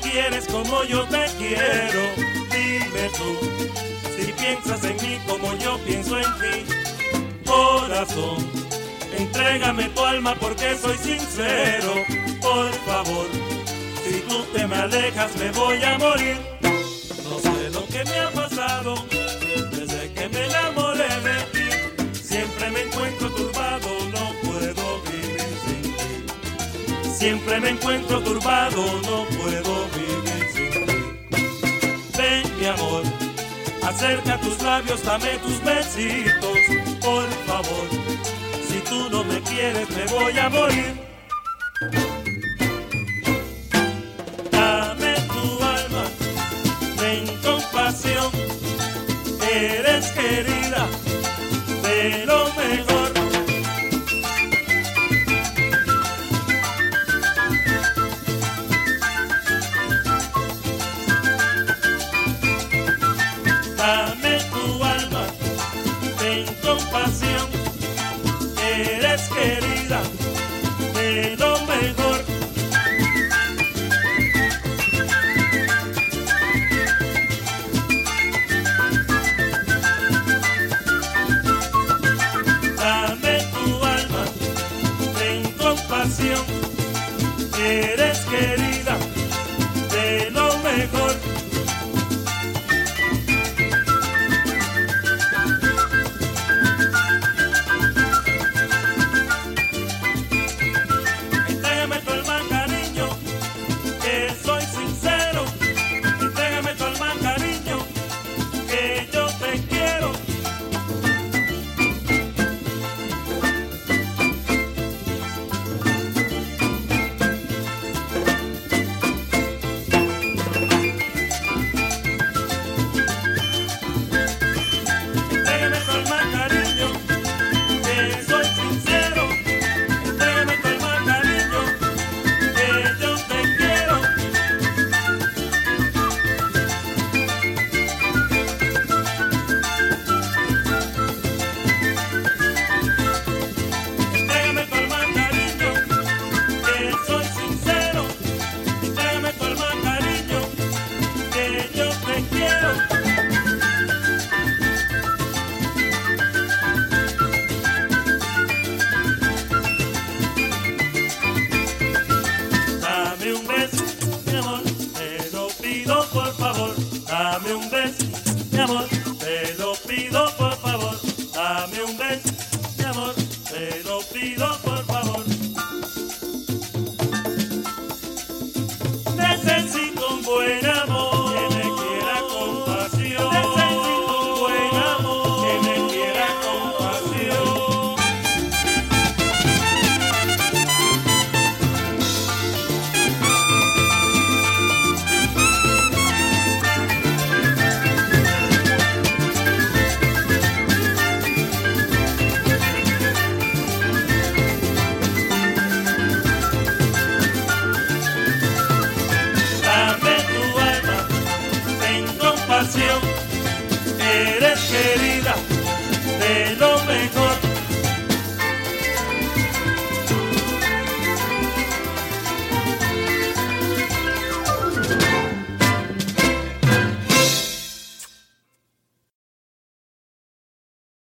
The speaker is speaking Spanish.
quieres como yo te quiero. Dime tú, si piensas en mí como yo pienso en ti. Corazón, entrégame tu alma porque soy sincero. Por favor, si tú te me alejas me voy a morir. No sé lo que me ha pasado desde que me enamoré Siempre me encuentro turbado, no puedo vivir sin ti. Ven mi amor, acerca tus labios, dame tus besitos, por favor. Si tú no me quieres, me voy a morir. Dame tu alma, ten compasión, eres querida de lo mejor. Dame tu alma, ten compasión, eres querida de lo mejor. Dame tu alma, ten compasión, eres querida de lo mejor. Necesito un buen amor